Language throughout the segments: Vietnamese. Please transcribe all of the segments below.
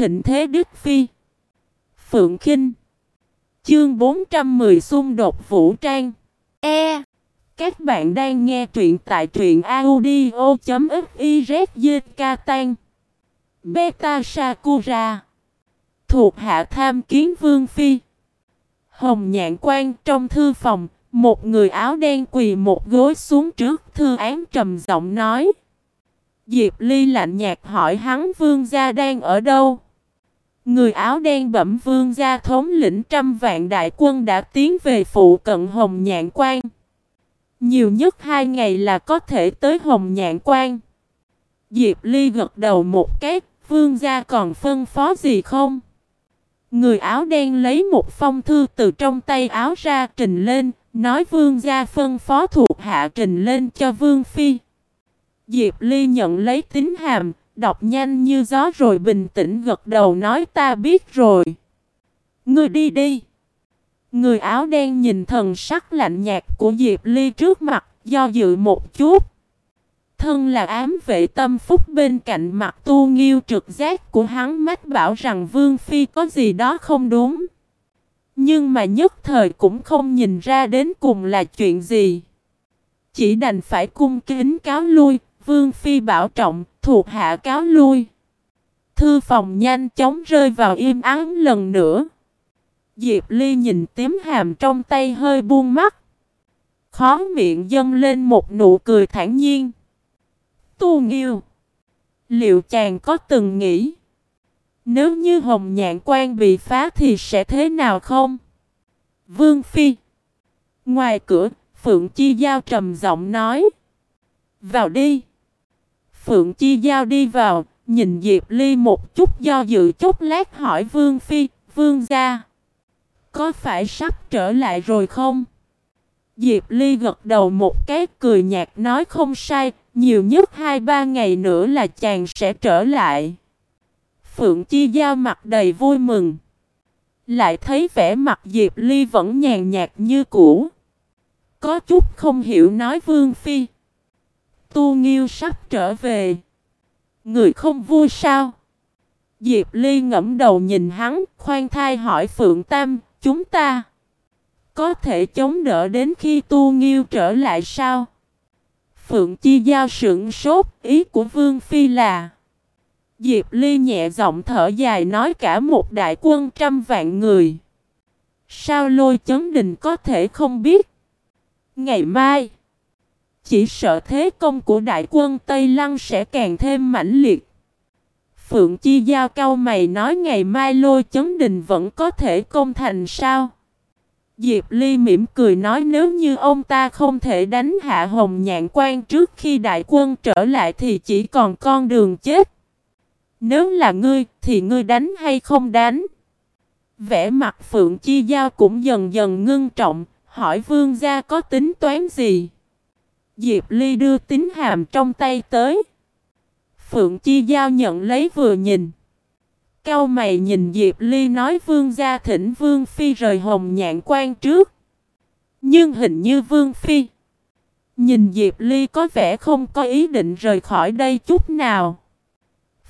thịnh thế Đức Phi. Phượng Kinh. Chương 410 xung đột vũ trang. E. Các bạn đang nghe truyện tại truyện audio.fiz tan. Beta Sakura. Thuộc hạ tham kiến Vương Phi. Hồng nhạn quan trong thư phòng, Một người áo đen quỳ một gối xuống trước thư án trầm giọng nói. Diệp Ly lạnh nhạt hỏi hắn vương gia đang ở đâu. Người áo đen bẩm vương gia thống lĩnh trăm vạn đại quân đã tiến về phụ cận Hồng Nhạn Quan. Nhiều nhất hai ngày là có thể tới Hồng Nhạn Quan. Diệp Ly gật đầu một cái, vương gia còn phân phó gì không? Người áo đen lấy một phong thư từ trong tay áo ra trình lên, nói vương gia phân phó thuộc hạ trình lên cho vương phi. Diệp Ly nhận lấy tín hàm, đọc nhanh như gió rồi bình tĩnh gật đầu nói ta biết rồi. Ngươi đi đi. Người áo đen nhìn thần sắc lạnh nhạt của Diệp Ly trước mặt, do dự một chút. Thân là ám vệ tâm phúc bên cạnh mặt tu nghiêu trực giác của hắn mách bảo rằng Vương Phi có gì đó không đúng. Nhưng mà nhất thời cũng không nhìn ra đến cùng là chuyện gì. Chỉ đành phải cung kính cáo lui, Vương Phi bảo trọng, thuộc hạ cáo lui. Thư phòng nhanh chóng rơi vào im ắng lần nữa. Diệp Ly nhìn tím hàm trong tay hơi buông mắt. Khó miệng dâng lên một nụ cười thản nhiên. Tu nghiêu. Liệu chàng có từng nghĩ. Nếu như hồng nhạn quan bị phá thì sẽ thế nào không? Vương Phi. Ngoài cửa, Phượng Chi Giao trầm giọng nói. Vào đi. Phượng Chi Giao đi vào, nhìn Diệp Ly một chút do dự chút lát hỏi Vương Phi, Vương gia. Có phải sắp trở lại rồi không? Diệp Ly gật đầu một cái cười nhạt nói không sai, nhiều nhất hai ba ngày nữa là chàng sẽ trở lại. Phượng Chi Giao mặt đầy vui mừng. Lại thấy vẻ mặt Diệp Ly vẫn nhàn nhạt như cũ. Có chút không hiểu nói Vương Phi. Tu Nghiêu sắp trở về. Người không vui sao? Diệp Ly ngẫm đầu nhìn hắn, khoan thai hỏi Phượng Tam, chúng ta có thể chống đỡ đến khi Tu Nghiêu trở lại sao? Phượng Chi Giao sững sốt, ý của Vương Phi là Diệp Ly nhẹ giọng thở dài nói cả một đại quân trăm vạn người. Sao lôi chấn đình có thể không biết? Ngày mai chỉ sợ thế công của đại quân Tây Lăng sẽ càng thêm mãnh liệt. Phượng Chi Giao cao mày nói ngày mai lôi chấn đình vẫn có thể công thành sao? Diệp Ly mỉm cười nói nếu như ông ta không thể đánh hạ hồng nhạn quan trước khi đại quân trở lại thì chỉ còn con đường chết. Nếu là ngươi thì ngươi đánh hay không đánh? Vẽ mặt Phượng Chi Giao cũng dần dần ngưng trọng, hỏi vương gia có tính toán gì? Diệp Ly đưa tín hàm trong tay tới. Phượng Chi Giao nhận lấy vừa nhìn. Cao mày nhìn Diệp Ly nói vương gia thỉnh vương phi rời hồng nhạn quan trước. Nhưng hình như vương phi. Nhìn Diệp Ly có vẻ không có ý định rời khỏi đây chút nào.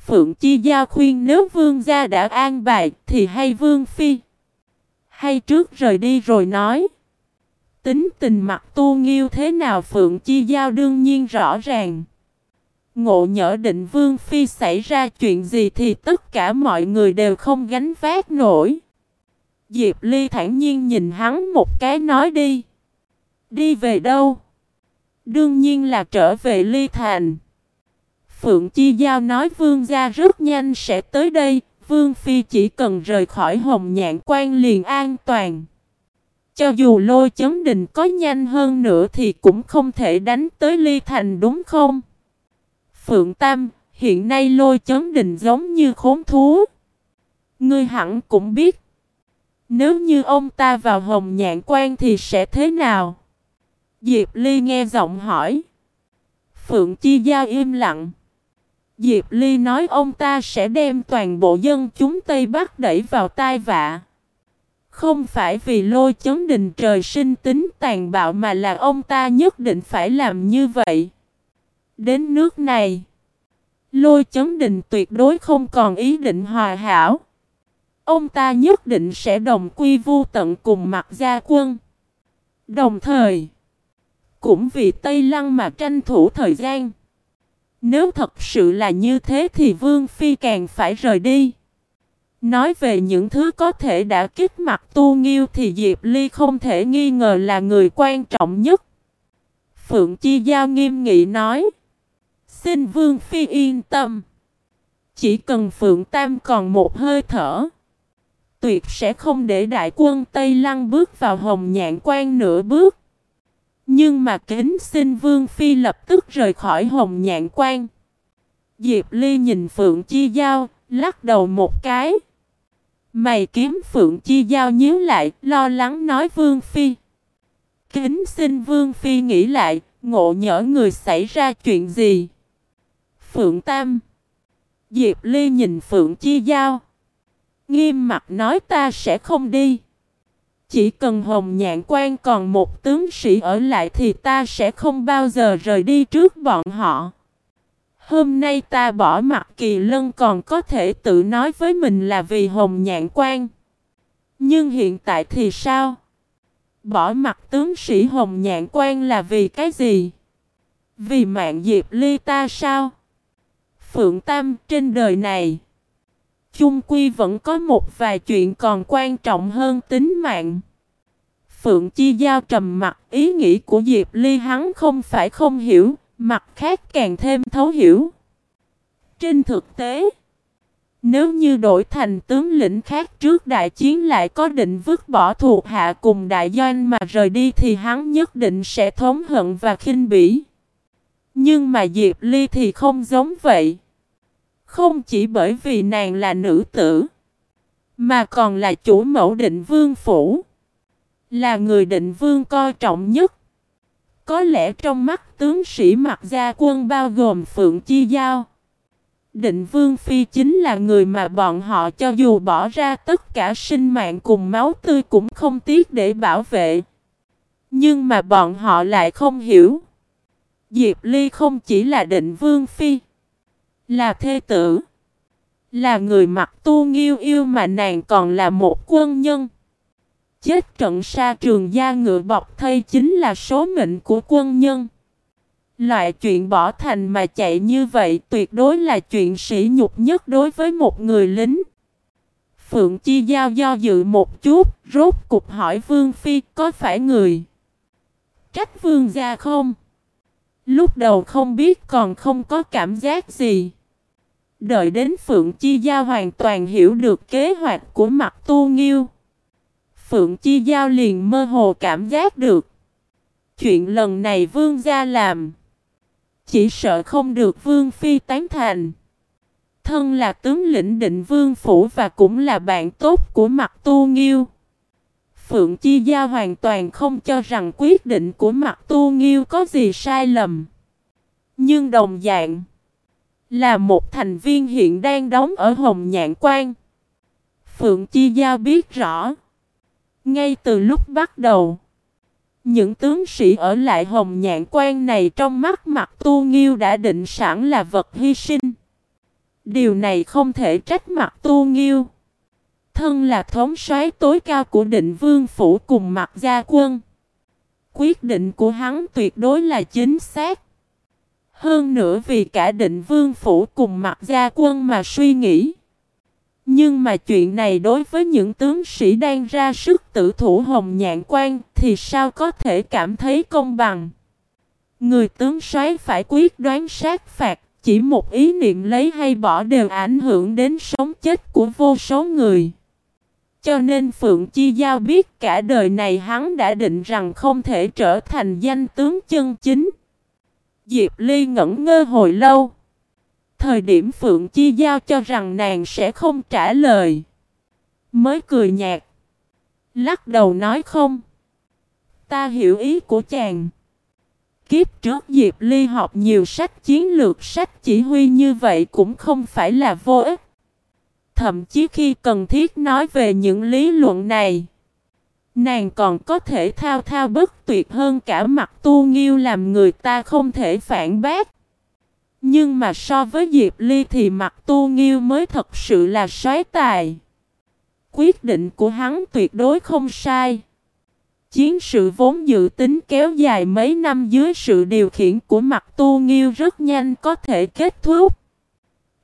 Phượng Chi Giao khuyên nếu vương gia đã an bài thì hay vương phi. Hay trước rời đi rồi nói. Tính tình mặt tu nghiêu thế nào Phượng Chi Giao đương nhiên rõ ràng. Ngộ nhỡ định Vương Phi xảy ra chuyện gì thì tất cả mọi người đều không gánh vác nổi. Diệp Ly thản nhiên nhìn hắn một cái nói đi. Đi về đâu? Đương nhiên là trở về Ly Thành. Phượng Chi Giao nói Vương gia rất nhanh sẽ tới đây. Vương Phi chỉ cần rời khỏi hồng nhạn quan liền an toàn. Cho dù lôi chấn đình có nhanh hơn nữa thì cũng không thể đánh tới ly thành đúng không? Phượng Tam, hiện nay lôi chấn đình giống như khốn thú. Ngươi hẳn cũng biết. Nếu như ông ta vào hồng nhạn quan thì sẽ thế nào? Diệp Ly nghe giọng hỏi. Phượng Chi Giao im lặng. Diệp Ly nói ông ta sẽ đem toàn bộ dân chúng Tây Bắc đẩy vào tai vạ. Không phải vì lôi chấn đình trời sinh tính tàn bạo mà là ông ta nhất định phải làm như vậy. Đến nước này, Lôi chấn đình tuyệt đối không còn ý định hòa hảo. Ông ta nhất định sẽ đồng quy vu tận cùng mặt gia quân. Đồng thời, cũng vì Tây Lăng mà tranh thủ thời gian. Nếu thật sự là như thế thì Vương Phi càng phải rời đi. Nói về những thứ có thể đã kích mặt tu nghiêu thì Diệp Ly không thể nghi ngờ là người quan trọng nhất. Phượng Chi Giao nghiêm nghị nói. Xin Vương Phi yên tâm. Chỉ cần Phượng Tam còn một hơi thở. Tuyệt sẽ không để đại quân Tây Lăng bước vào hồng nhạn quan nửa bước. Nhưng mà kính xin Vương Phi lập tức rời khỏi hồng nhạn quan. Diệp Ly nhìn Phượng Chi Giao, lắc đầu một cái. Mày kiếm Phượng Chi Giao nhíu lại, lo lắng nói Vương Phi. Kính xin Vương Phi nghĩ lại, ngộ nhỡ người xảy ra chuyện gì. Phượng Tam Diệp Ly nhìn Phượng Chi Giao. Nghiêm mặt nói ta sẽ không đi. Chỉ cần Hồng Nhạn Quan còn một tướng sĩ ở lại thì ta sẽ không bao giờ rời đi trước bọn họ. Hôm nay ta bỏ mặt kỳ lân còn có thể tự nói với mình là vì Hồng Nhạn Quan. Nhưng hiện tại thì sao? Bỏ mặt tướng sĩ Hồng Nhạn Quan là vì cái gì? Vì mạng Diệp Ly ta sao? Phượng Tam trên đời này chung quy vẫn có một vài chuyện còn quan trọng hơn tính mạng. Phượng Chi Giao trầm mặt ý nghĩ của Diệp Ly hắn không phải không hiểu, mặt khác càng thêm thấu hiểu. Trên thực tế, nếu như đổi thành tướng lĩnh khác trước đại chiến lại có định vứt bỏ thuộc hạ cùng đại doanh mà rời đi thì hắn nhất định sẽ thống hận và khinh bỉ. Nhưng mà Diệp Ly thì không giống vậy. Không chỉ bởi vì nàng là nữ tử, mà còn là chủ mẫu định vương phủ. Là người định vương coi trọng nhất. Có lẽ trong mắt tướng sĩ mặc gia quân bao gồm Phượng Chi Giao. Định Vương Phi chính là người mà bọn họ cho dù bỏ ra tất cả sinh mạng cùng máu tươi cũng không tiếc để bảo vệ. Nhưng mà bọn họ lại không hiểu. Diệp Ly không chỉ là định Vương Phi. Là thê tử. Là người mặc tu nghiêu yêu mà nàng còn là một quân nhân. Chết trận xa trường gia ngựa bọc thây chính là số mệnh của quân nhân. Loại chuyện bỏ thành mà chạy như vậy tuyệt đối là chuyện sỉ nhục nhất đối với một người lính. Phượng Chi Giao do dự một chút, rốt cục hỏi Vương Phi có phải người trách Vương gia không? Lúc đầu không biết còn không có cảm giác gì. Đợi đến Phượng Chi Giao hoàn toàn hiểu được kế hoạch của mặt tu nghiêu. Phượng Chi Giao liền mơ hồ cảm giác được. Chuyện lần này Vương gia làm. Chỉ sợ không được Vương Phi tán thành. Thân là tướng lĩnh định Vương Phủ và cũng là bạn tốt của mặt tu nghiêu. Phượng Chi Giao hoàn toàn không cho rằng quyết định của mặt tu nghiêu có gì sai lầm. Nhưng đồng dạng, là một thành viên hiện đang đóng ở Hồng Nhạn Quan. Phượng Chi Giao biết rõ. Ngay từ lúc bắt đầu, những tướng sĩ ở lại Hồng Nhạn Quan này trong mắt mặt tu nghiêu đã định sẵn là vật hy sinh. Điều này không thể trách mặt tu nghiêu. Thân là thống soái tối cao của định vương phủ cùng mặt gia quân. Quyết định của hắn tuyệt đối là chính xác. Hơn nữa vì cả định vương phủ cùng mặt gia quân mà suy nghĩ. Nhưng mà chuyện này đối với những tướng sĩ đang ra sức tử thủ hồng nhạn quan thì sao có thể cảm thấy công bằng. Người tướng soái phải quyết đoán sát phạt, chỉ một ý niệm lấy hay bỏ đều ảnh hưởng đến sống chết của vô số người. Cho nên Phượng Chi Giao biết cả đời này hắn đã định rằng không thể trở thành danh tướng chân chính. Diệp Ly ngẩn ngơ hồi lâu. Thời điểm Phượng Chi Giao cho rằng nàng sẽ không trả lời. Mới cười nhạt. Lắc đầu nói không. Ta hiểu ý của chàng. Kiếp trước Diệp Ly học nhiều sách chiến lược, sách chỉ huy như vậy cũng không phải là vô ích. Thậm chí khi cần thiết nói về những lý luận này. Nàng còn có thể thao thao bất tuyệt hơn cả mặt tu nghiêu làm người ta không thể phản bác. Nhưng mà so với Diệp Ly thì mặt tu nghiêu mới thật sự là soái tài. Quyết định của hắn tuyệt đối không sai. Chiến sự vốn dự tính kéo dài mấy năm dưới sự điều khiển của mặt tu nghiêu rất nhanh có thể kết thúc.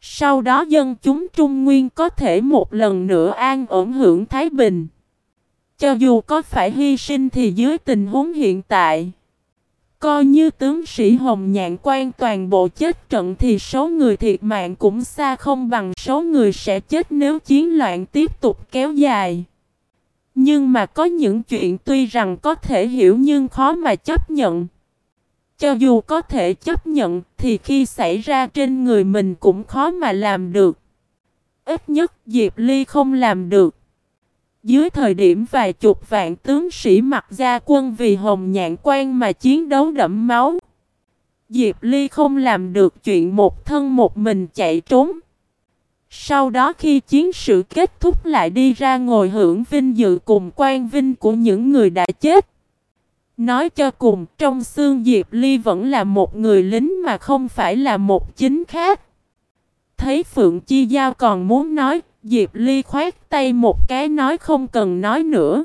Sau đó dân chúng Trung Nguyên có thể một lần nữa an ổn hưởng Thái Bình. Cho dù có phải hy sinh thì dưới tình huống hiện tại. Coi như tướng sĩ Hồng Nhạn quan toàn bộ chết trận thì số người thiệt mạng cũng xa không bằng số người sẽ chết nếu chiến loạn tiếp tục kéo dài. Nhưng mà có những chuyện tuy rằng có thể hiểu nhưng khó mà chấp nhận. Cho dù có thể chấp nhận thì khi xảy ra trên người mình cũng khó mà làm được. Ít nhất Diệp Ly không làm được. Dưới thời điểm vài chục vạn tướng sĩ mặc gia quân vì hồng nhạn quan mà chiến đấu đẫm máu. Diệp Ly không làm được chuyện một thân một mình chạy trốn. Sau đó khi chiến sự kết thúc lại đi ra ngồi hưởng vinh dự cùng quan vinh của những người đã chết. Nói cho cùng, trong xương Diệp Ly vẫn là một người lính mà không phải là một chính khác. Thấy Phượng Chi Giao còn muốn nói, Diệp Ly khoát tay một cái nói không cần nói nữa.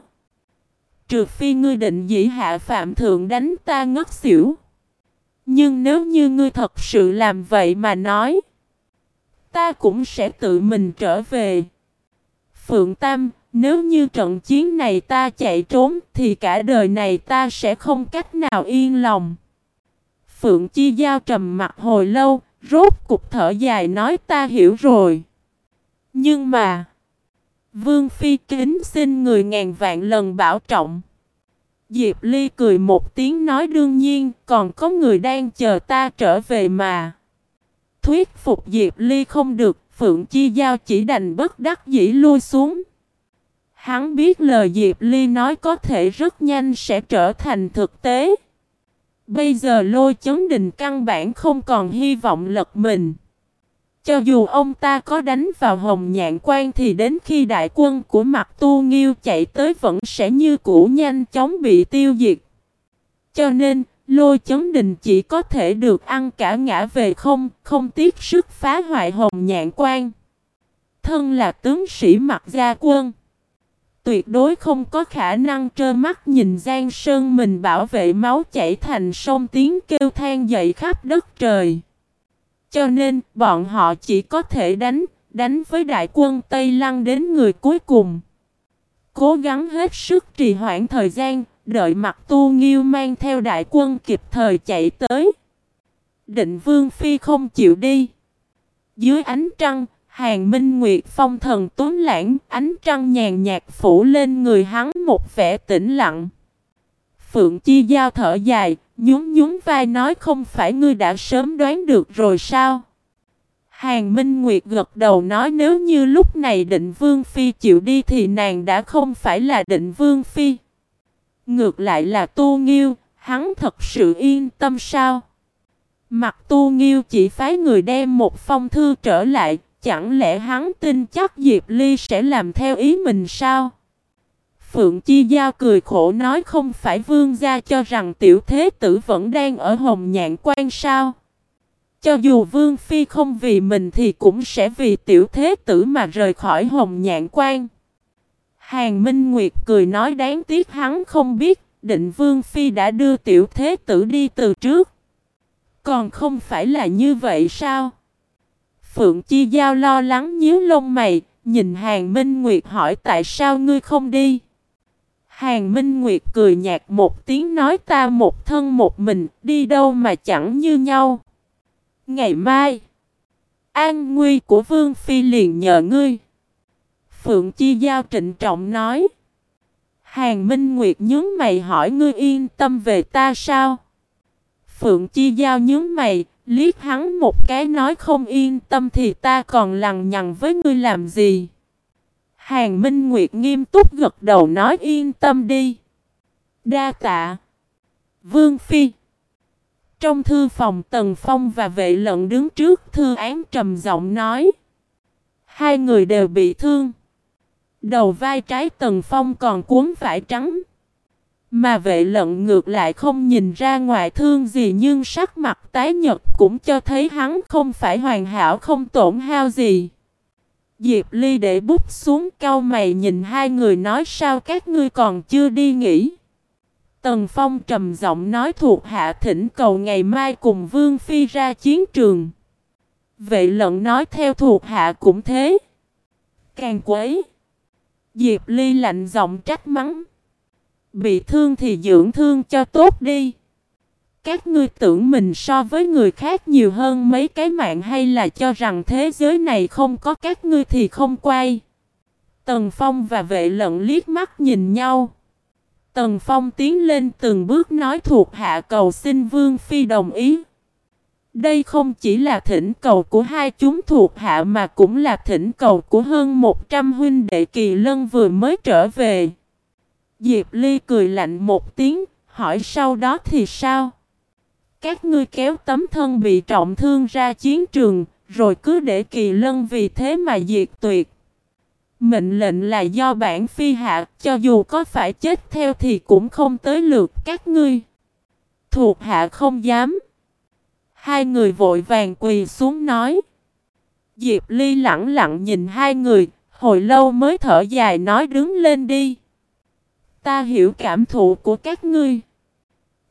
Trừ phi ngươi định dĩ hạ phạm thượng đánh ta ngất xỉu. Nhưng nếu như ngươi thật sự làm vậy mà nói, ta cũng sẽ tự mình trở về. Phượng Tam, nếu như trận chiến này ta chạy trốn thì cả đời này ta sẽ không cách nào yên lòng. Phượng Chi Giao trầm mặt hồi lâu, rốt cục thở dài nói ta hiểu rồi. Nhưng mà, Vương Phi kính xin người ngàn vạn lần bảo trọng. Diệp Ly cười một tiếng nói đương nhiên, còn có người đang chờ ta trở về mà. Thuyết phục Diệp Ly không được, Phượng Chi Giao chỉ đành bất đắc dĩ lui xuống. Hắn biết lời Diệp Ly nói có thể rất nhanh sẽ trở thành thực tế. Bây giờ lôi chấn đình căn bản không còn hy vọng lật mình. Cho dù ông ta có đánh vào hồng nhạn quan thì đến khi đại quân của mặt tu nghiêu chạy tới vẫn sẽ như cũ nhanh chóng bị tiêu diệt. Cho nên, lôi chấn đình chỉ có thể được ăn cả ngã về không, không tiếc sức phá hoại hồng nhạn quan. Thân là tướng sĩ mặt gia quân. Tuyệt đối không có khả năng trơ mắt nhìn Giang Sơn mình bảo vệ máu chảy thành sông tiếng kêu than dậy khắp đất trời. Cho nên, bọn họ chỉ có thể đánh, đánh với đại quân Tây Lăng đến người cuối cùng. Cố gắng hết sức trì hoãn thời gian, đợi mặt tu nghiêu mang theo đại quân kịp thời chạy tới. Định Vương Phi không chịu đi. Dưới ánh trăng, Hàng Minh Nguyệt phong thần tuấn lãng, ánh trăng nhàn nhạt phủ lên người hắn một vẻ tĩnh lặng. Phượng Chi Giao thở dài, nhún nhún vai nói không phải ngươi đã sớm đoán được rồi sao? Hàng Minh Nguyệt gật đầu nói nếu như lúc này định Vương Phi chịu đi thì nàng đã không phải là định Vương Phi. Ngược lại là Tu Nghiêu, hắn thật sự yên tâm sao? Mặt Tu Nghiêu chỉ phái người đem một phong thư trở lại, chẳng lẽ hắn tin chắc Diệp Ly sẽ làm theo ý mình sao? Phượng Chi Giao cười khổ nói không phải vương gia cho rằng tiểu thế tử vẫn đang ở hồng nhạn quan sao. Cho dù vương phi không vì mình thì cũng sẽ vì tiểu thế tử mà rời khỏi hồng nhạn quan. Hàng Minh Nguyệt cười nói đáng tiếc hắn không biết định vương phi đã đưa tiểu thế tử đi từ trước. Còn không phải là như vậy sao? Phượng Chi Giao lo lắng nhíu lông mày, nhìn Hàng Minh Nguyệt hỏi tại sao ngươi không đi? Hàng Minh Nguyệt cười nhạt một tiếng nói ta một thân một mình, đi đâu mà chẳng như nhau. Ngày mai, an nguy của Vương Phi liền nhờ ngươi. Phượng Chi Giao trịnh trọng nói. Hàng Minh Nguyệt nhướng mày hỏi ngươi yên tâm về ta sao? Phượng Chi Giao nhướng mày, liếc hắn một cái nói không yên tâm thì ta còn lằng nhằng với ngươi làm gì? Hàng Minh Nguyệt nghiêm túc gật đầu nói yên tâm đi. Đa tạ. Vương Phi. Trong thư phòng Tần Phong và vệ lận đứng trước thư án trầm giọng nói. Hai người đều bị thương. Đầu vai trái Tần Phong còn cuốn vải trắng. Mà vệ lận ngược lại không nhìn ra ngoại thương gì nhưng sắc mặt tái nhật cũng cho thấy hắn không phải hoàn hảo, không tổn hao gì. Diệp Ly để bút xuống cau mày nhìn hai người nói sao các ngươi còn chưa đi nghỉ. Tần Phong trầm giọng nói thuộc hạ thỉnh cầu ngày mai cùng Vương Phi ra chiến trường. Vệ lận nói theo thuộc hạ cũng thế. Càng quấy. Diệp Ly lạnh giọng trách mắng. Bị thương thì dưỡng thương cho tốt đi. Các ngươi tưởng mình so với người khác nhiều hơn mấy cái mạng hay là cho rằng thế giới này không có các ngươi thì không quay. Tần Phong và vệ lận liếc mắt nhìn nhau. Tần Phong tiến lên từng bước nói thuộc hạ cầu xin Vương Phi đồng ý. Đây không chỉ là thỉnh cầu của hai chúng thuộc hạ mà cũng là thỉnh cầu của hơn 100 huynh đệ kỳ lân vừa mới trở về. Diệp Ly cười lạnh một tiếng, hỏi sau đó thì sao? Các ngươi kéo tấm thân bị trọng thương ra chiến trường, rồi cứ để kỳ lân vì thế mà diệt tuyệt. Mệnh lệnh là do bản phi hạ, cho dù có phải chết theo thì cũng không tới lượt các ngươi. Thuộc hạ không dám. Hai người vội vàng quỳ xuống nói. Diệp Ly lặng lặng nhìn hai người, hồi lâu mới thở dài nói đứng lên đi. Ta hiểu cảm thụ của các ngươi.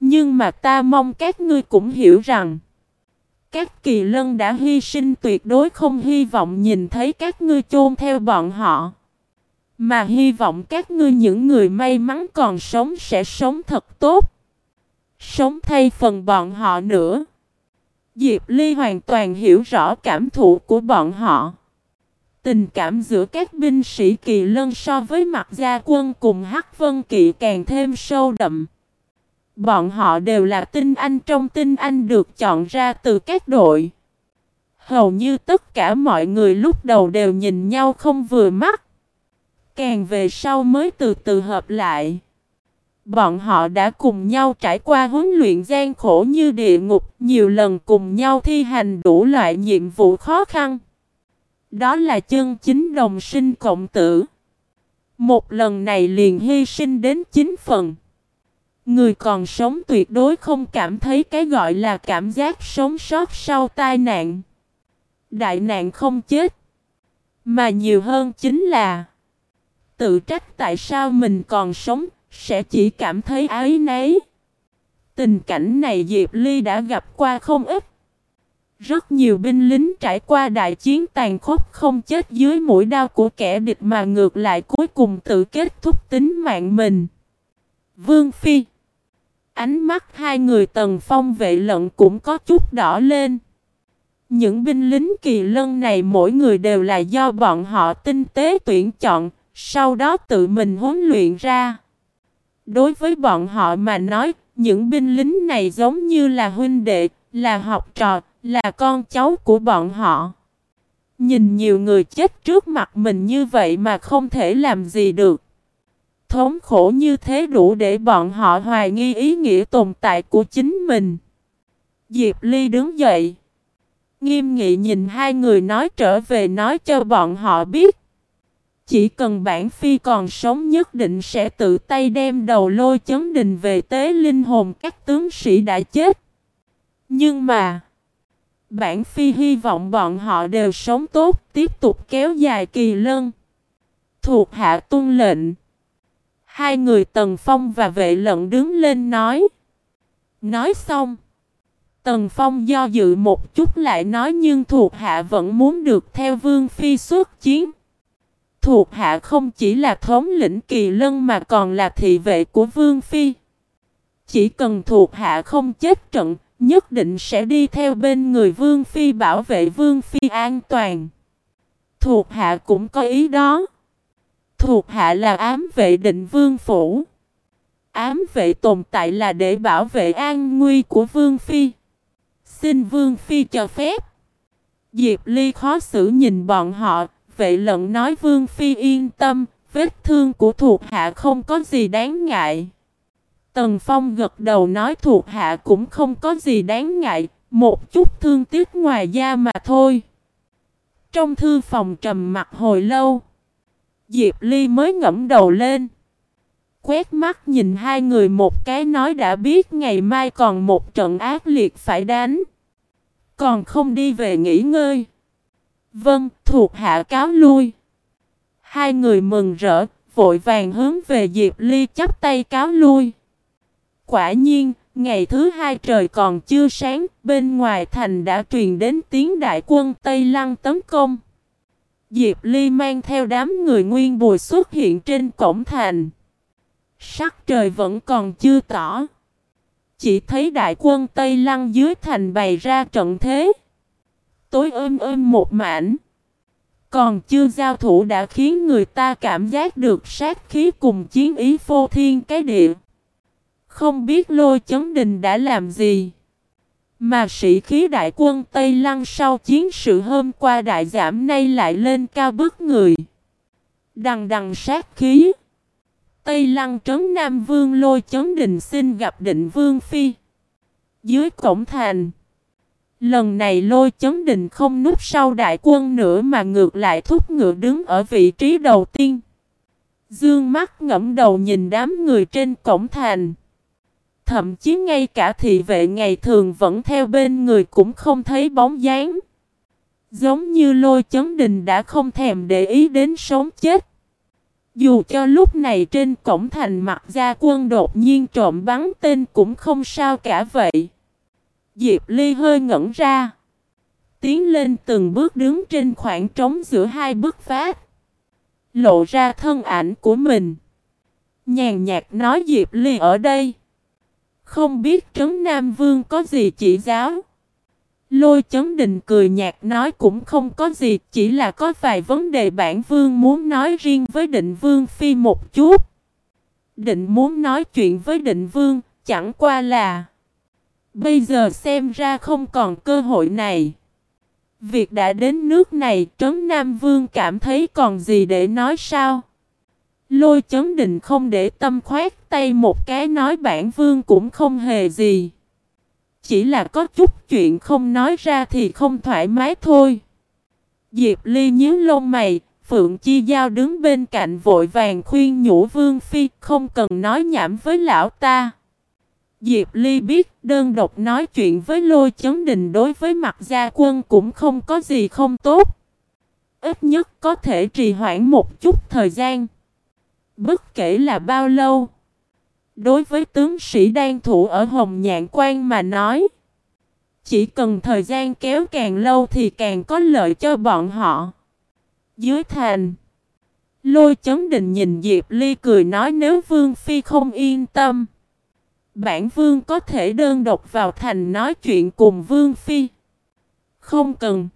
Nhưng mà ta mong các ngươi cũng hiểu rằng, các kỳ lân đã hy sinh tuyệt đối không hy vọng nhìn thấy các ngươi chôn theo bọn họ. Mà hy vọng các ngươi những người may mắn còn sống sẽ sống thật tốt. Sống thay phần bọn họ nữa. Diệp Ly hoàn toàn hiểu rõ cảm thụ của bọn họ. Tình cảm giữa các binh sĩ kỳ lân so với mặt gia quân cùng Hắc Vân Kỵ càng thêm sâu đậm. Bọn họ đều là tinh anh trong tinh anh được chọn ra từ các đội. Hầu như tất cả mọi người lúc đầu đều nhìn nhau không vừa mắt. Càng về sau mới từ từ hợp lại. Bọn họ đã cùng nhau trải qua huấn luyện gian khổ như địa ngục, nhiều lần cùng nhau thi hành đủ loại nhiệm vụ khó khăn. Đó là chân chính đồng sinh cộng tử. Một lần này liền hy sinh đến chín phần. Người còn sống tuyệt đối không cảm thấy cái gọi là cảm giác sống sót sau tai nạn. Đại nạn không chết. Mà nhiều hơn chính là tự trách tại sao mình còn sống, sẽ chỉ cảm thấy ái nấy. Tình cảnh này Diệp Ly đã gặp qua không ít. Rất nhiều binh lính trải qua đại chiến tàn khốc không chết dưới mũi đao của kẻ địch mà ngược lại cuối cùng tự kết thúc tính mạng mình. Vương Phi Ánh mắt hai người tần phong vệ lận cũng có chút đỏ lên. Những binh lính kỳ lân này mỗi người đều là do bọn họ tinh tế tuyển chọn, sau đó tự mình huấn luyện ra. Đối với bọn họ mà nói, những binh lính này giống như là huynh đệ, là học trò, là con cháu của bọn họ. Nhìn nhiều người chết trước mặt mình như vậy mà không thể làm gì được. Thống khổ như thế đủ để bọn họ hoài nghi ý nghĩa tồn tại của chính mình. Diệp Ly đứng dậy. Nghiêm nghị nhìn hai người nói trở về nói cho bọn họ biết. Chỉ cần bản phi còn sống nhất định sẽ tự tay đem đầu lôi chấn đình về tế linh hồn các tướng sĩ đã chết. Nhưng mà, bản phi hy vọng bọn họ đều sống tốt, tiếp tục kéo dài kỳ lân. Thuộc hạ tuân lệnh. Hai người Tần Phong và vệ lận đứng lên nói. Nói xong. Tần Phong do dự một chút lại nói nhưng thuộc hạ vẫn muốn được theo Vương Phi xuất chiến. Thuộc hạ không chỉ là thống lĩnh kỳ lân mà còn là thị vệ của Vương Phi. Chỉ cần thuộc hạ không chết trận, nhất định sẽ đi theo bên người Vương Phi bảo vệ Vương Phi an toàn. Thuộc hạ cũng có ý đó. Thuộc hạ là ám vệ định Vương Phủ. Ám vệ tồn tại là để bảo vệ an nguy của Vương Phi. Xin Vương Phi cho phép. Diệp Ly khó xử nhìn bọn họ, vệ lận nói Vương Phi yên tâm, vết thương của thuộc hạ không có gì đáng ngại. Tần Phong gật đầu nói thuộc hạ cũng không có gì đáng ngại, một chút thương tiếc ngoài da mà thôi. Trong thư phòng trầm mặt hồi lâu, Diệp Ly mới ngẫm đầu lên. Quét mắt nhìn hai người một cái nói đã biết ngày mai còn một trận ác liệt phải đánh. Còn không đi về nghỉ ngơi. Vâng, thuộc hạ cáo lui. Hai người mừng rỡ, vội vàng hướng về Diệp Ly chắp tay cáo lui. Quả nhiên, ngày thứ hai trời còn chưa sáng, bên ngoài thành đã truyền đến tiếng đại quân Tây Lăng tấn công. Diệp Ly mang theo đám người nguyên bùi xuất hiện trên cổng thành. Sắc trời vẫn còn chưa tỏ. Chỉ thấy đại quân Tây Lăng dưới thành bày ra trận thế. Tối ôm ôm một mảnh. Còn chưa giao thủ đã khiến người ta cảm giác được sát khí cùng chiến ý phô thiên cái địa. Không biết lôi chấn đình đã làm gì. Mà sĩ khí đại quân Tây Lăng sau chiến sự hôm qua đại giảm nay lại lên cao bức người. Đằng đằng sát khí. Tây Lăng trấn Nam Vương lôi chấn đình xin gặp định Vương Phi. Dưới cổng thành. Lần này lôi chấn đình không núp sau đại quân nữa mà ngược lại thúc ngựa đứng ở vị trí đầu tiên. Dương mắt ngẫm đầu nhìn đám người trên cổng thành. Thậm chí ngay cả thị vệ ngày thường vẫn theo bên người cũng không thấy bóng dáng. Giống như lôi chấn đình đã không thèm để ý đến sống chết. Dù cho lúc này trên cổng thành mặt gia quân đột nhiên trộm bắn tên cũng không sao cả vậy. Diệp Ly hơi ngẩn ra. Tiến lên từng bước đứng trên khoảng trống giữa hai bức phát. Lộ ra thân ảnh của mình. Nhàn nhạt nói Diệp Ly ở đây. Không biết Trấn Nam Vương có gì chỉ giáo. Lôi chấn đình cười nhạt nói cũng không có gì, chỉ là có vài vấn đề bản vương muốn nói riêng với định vương phi một chút. Định muốn nói chuyện với định vương, chẳng qua là Bây giờ xem ra không còn cơ hội này. Việc đã đến nước này, Trấn Nam Vương cảm thấy còn gì để nói sao? Lôi chấn định không để tâm khoát tay một cái nói bản vương cũng không hề gì. Chỉ là có chút chuyện không nói ra thì không thoải mái thôi. Diệp Ly nhíu lông mày, Phượng Chi Giao đứng bên cạnh vội vàng khuyên nhủ Vương Phi không cần nói nhảm với lão ta. Diệp Ly biết đơn độc nói chuyện với lôi chấn đình đối với mặt gia quân cũng không có gì không tốt. Ít nhất có thể trì hoãn một chút thời gian. Bất kể là bao lâu. Đối với tướng sĩ đang thủ ở Hồng Nhạn Quan mà nói. Chỉ cần thời gian kéo càng lâu thì càng có lợi cho bọn họ. Dưới thành. Lôi chấn đình nhìn Diệp Ly cười nói nếu Vương Phi không yên tâm. Bản Vương có thể đơn độc vào thành nói chuyện cùng Vương Phi. Không cần.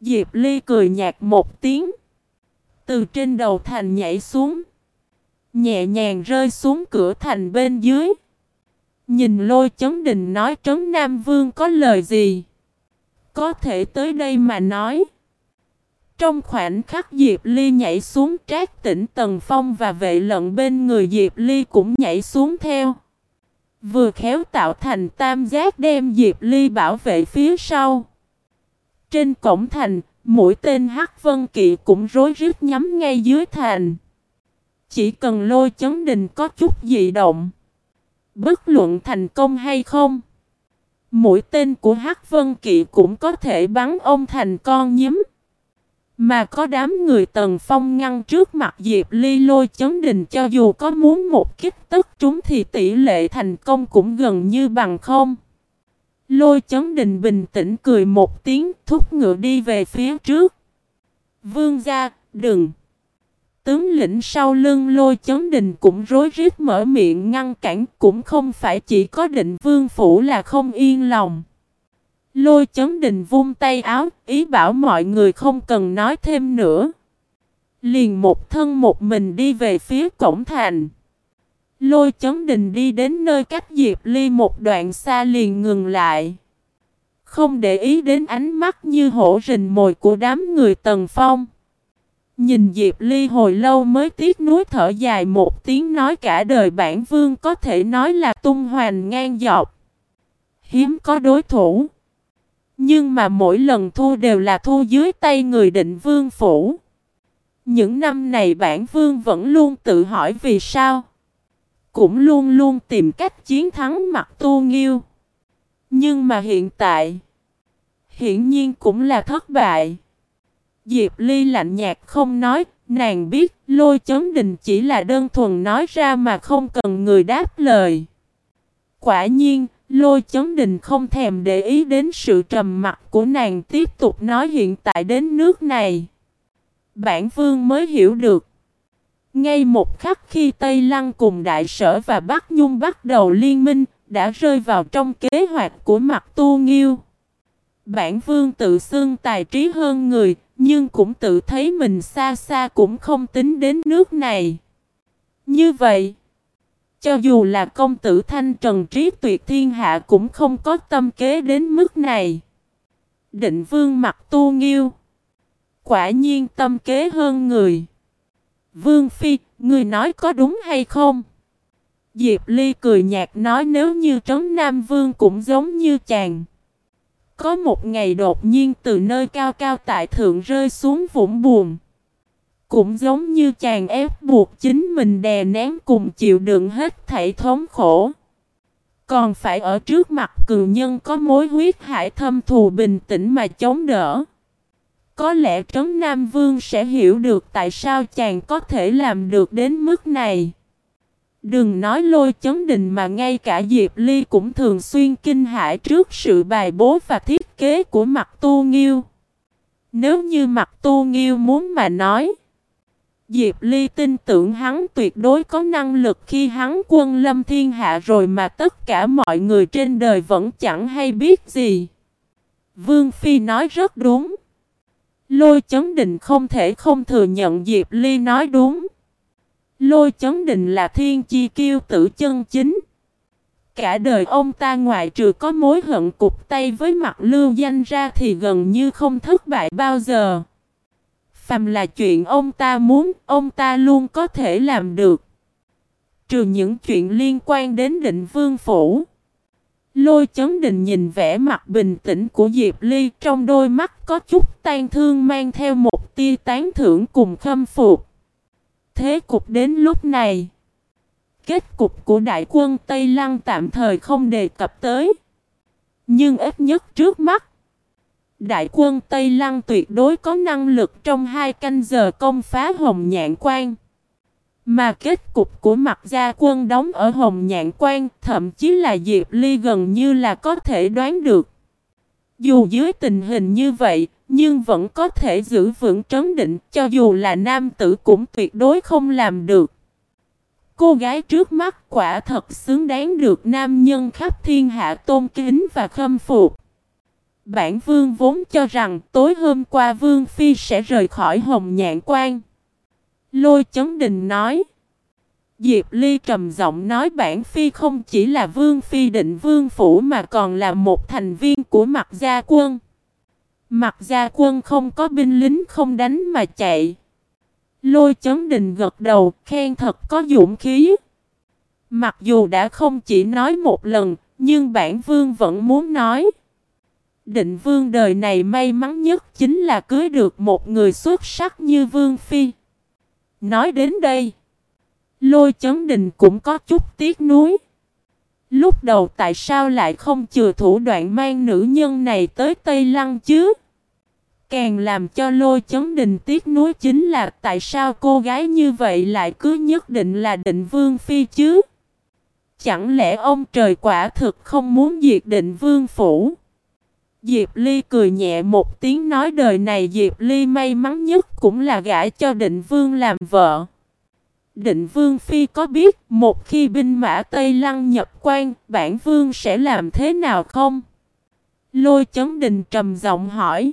Diệp Ly cười nhạt một tiếng. Từ trên đầu thành nhảy xuống. Nhẹ nhàng rơi xuống cửa thành bên dưới. Nhìn lôi chấn đình nói trấn Nam Vương có lời gì. Có thể tới đây mà nói. Trong khoảnh khắc Diệp Ly nhảy xuống trác tỉnh Tần Phong và vệ lận bên người Diệp Ly cũng nhảy xuống theo. Vừa khéo tạo thành tam giác đem Diệp Ly bảo vệ phía sau. Trên cổng thành, mũi tên Hắc Vân Kỵ cũng rối rít nhắm ngay dưới thành. Chỉ cần lôi chấn đình có chút dị động. Bất luận thành công hay không. Mũi tên của Hắc Vân Kỵ cũng có thể bắn ông thành con nhím. Mà có đám người tần phong ngăn trước mặt Diệp Ly lôi chấn đình cho dù có muốn một kích tất chúng thì tỷ lệ thành công cũng gần như bằng không. Lôi chấn đình bình tĩnh cười một tiếng thúc ngựa đi về phía trước. Vương gia, đừng. Tướng lĩnh sau lưng lôi chấn đình cũng rối rít mở miệng ngăn cản cũng không phải chỉ có định vương phủ là không yên lòng. Lôi chấn đình vung tay áo, ý bảo mọi người không cần nói thêm nữa. Liền một thân một mình đi về phía cổng thành. Lôi chấn đình đi đến nơi cách Diệp Ly một đoạn xa liền ngừng lại. Không để ý đến ánh mắt như hổ rình mồi của đám người tần phong. Nhìn Diệp Ly hồi lâu mới tiếc nuối thở dài một tiếng nói cả đời bản vương có thể nói là tung hoành ngang dọc. Hiếm có đối thủ. Nhưng mà mỗi lần thu đều là thu dưới tay người định vương phủ. Những năm này bản vương vẫn luôn tự hỏi vì sao. cũng luôn luôn tìm cách chiến thắng mặt tu nghiêu. Nhưng mà hiện tại, hiển nhiên cũng là thất bại. Diệp Ly lạnh nhạt không nói, nàng biết lôi chấn đình chỉ là đơn thuần nói ra mà không cần người đáp lời. Quả nhiên, lôi chấn đình không thèm để ý đến sự trầm mặc của nàng tiếp tục nói hiện tại đến nước này. Bản vương mới hiểu được. Ngay một khắc khi Tây Lăng cùng Đại Sở và Bắc Nhung bắt đầu liên minh, đã rơi vào trong kế hoạch của mặt tu nghiêu. Bản vương tự xưng tài trí hơn người, nhưng cũng tự thấy mình xa xa cũng không tính đến nước này. Như vậy, cho dù là công tử Thanh Trần Trí Tuyệt Thiên Hạ cũng không có tâm kế đến mức này. Định vương mặt tu nghiêu. Quả nhiên tâm kế hơn người. Vương Phi, người nói có đúng hay không? Diệp Ly cười nhạt nói nếu như Trấn Nam Vương cũng giống như chàng. Có một ngày đột nhiên từ nơi cao cao tại thượng rơi xuống vũng buồn. Cũng giống như chàng ép buộc chính mình đè nén cùng chịu đựng hết thảy thống khổ. Còn phải ở trước mặt cường nhân có mối huyết hải thâm thù bình tĩnh mà chống đỡ. Có lẽ Trấn Nam Vương sẽ hiểu được tại sao chàng có thể làm được đến mức này. Đừng nói lôi chấn đình mà ngay cả Diệp Ly cũng thường xuyên kinh hãi trước sự bài bố và thiết kế của mặt tu nghiêu. Nếu như mặt tu nghiêu muốn mà nói, Diệp Ly tin tưởng hắn tuyệt đối có năng lực khi hắn quân lâm thiên hạ rồi mà tất cả mọi người trên đời vẫn chẳng hay biết gì. Vương Phi nói rất đúng. Lôi chấn định không thể không thừa nhận Diệp Ly nói đúng. Lôi chấn định là thiên chi kiêu tử chân chính. Cả đời ông ta ngoại trừ có mối hận cục tay với mặt lưu danh ra thì gần như không thất bại bao giờ. Phàm là chuyện ông ta muốn, ông ta luôn có thể làm được. Trừ những chuyện liên quan đến định vương phủ. Lôi chấn định nhìn vẻ mặt bình tĩnh của Diệp Ly trong đôi mắt có chút tan thương mang theo một tia tán thưởng cùng khâm phục. Thế cục đến lúc này, kết cục của đại quân Tây Lăng tạm thời không đề cập tới. Nhưng ít nhất trước mắt, đại quân Tây Lăng tuyệt đối có năng lực trong hai canh giờ công phá Hồng Nhạn Quan. Mà kết cục của mặt gia quân đóng ở Hồng Nhạn Quan thậm chí là Diệp Ly gần như là có thể đoán được. Dù dưới tình hình như vậy, nhưng vẫn có thể giữ vững trấn định, cho dù là nam tử cũng tuyệt đối không làm được. Cô gái trước mắt quả thật xứng đáng được nam nhân khắp thiên hạ tôn kính và khâm phục. Bản vương vốn cho rằng tối hôm qua vương phi sẽ rời khỏi hồng nhạn quan. Lôi chấn đình nói. Diệp Ly trầm giọng nói bản phi không chỉ là vương phi định vương phủ mà còn là một thành viên của mặt gia quân. Mặt gia quân không có binh lính không đánh mà chạy. Lôi chấn đình gật đầu khen thật có dũng khí. Mặc dù đã không chỉ nói một lần, nhưng bản vương vẫn muốn nói. Định vương đời này may mắn nhất chính là cưới được một người xuất sắc như vương phi. Nói đến đây, lôi chấn đình cũng có chút tiếc nuối. Lúc đầu tại sao lại không chừa thủ đoạn mang nữ nhân này tới Tây Lăng chứ? Càng làm cho lôi chấn đình tiếc nuối chính là tại sao cô gái như vậy lại cứ nhất định là định vương phi chứ? Chẳng lẽ ông trời quả thực không muốn diệt định vương phủ? Diệp Ly cười nhẹ một tiếng nói đời này Diệp Ly may mắn nhất cũng là gả cho định vương làm vợ. Định vương phi có biết một khi binh mã Tây Lăng nhập quan, bản vương sẽ làm thế nào không? Lôi chấn đình trầm giọng hỏi.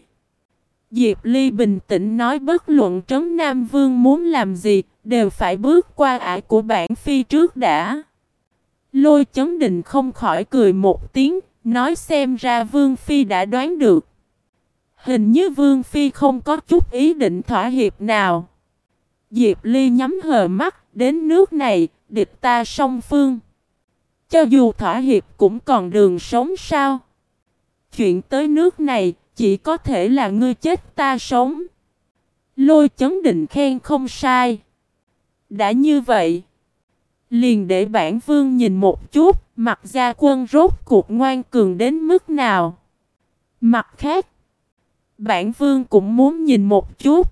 Diệp Ly bình tĩnh nói bất luận Trấn Nam Vương muốn làm gì, đều phải bước qua ải của bản phi trước đã. Lôi chấn đình không khỏi cười một tiếng, nói xem ra Vương Phi đã đoán được. Hình như Vương Phi không có chút ý định thỏa hiệp nào. Diệp Ly nhắm hờ mắt, đến nước này, địch ta song phương. Cho dù thỏa hiệp cũng còn đường sống sao. Chuyện tới nước này, chỉ có thể là ngươi chết ta sống. Lôi chấn định khen không sai. Đã như vậy. Liền để bản vương nhìn một chút, mặt gia quân rốt cuộc ngoan cường đến mức nào. Mặt khác, bản vương cũng muốn nhìn một chút.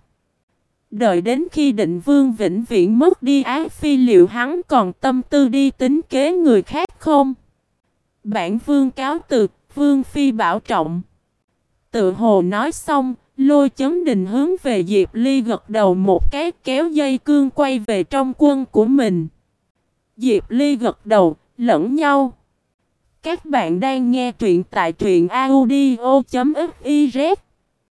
Đợi đến khi định vương vĩnh viễn mất đi ác phi liệu hắn còn tâm tư đi tính kế người khác không? Bản vương cáo từ, vương phi bảo trọng. Tự hồ nói xong, lôi chấn đình hướng về Diệp Ly gật đầu một cái kéo dây cương quay về trong quân của mình. Diệp Ly gật đầu, lẫn nhau. Các bạn đang nghe truyện tại truyện audio.fif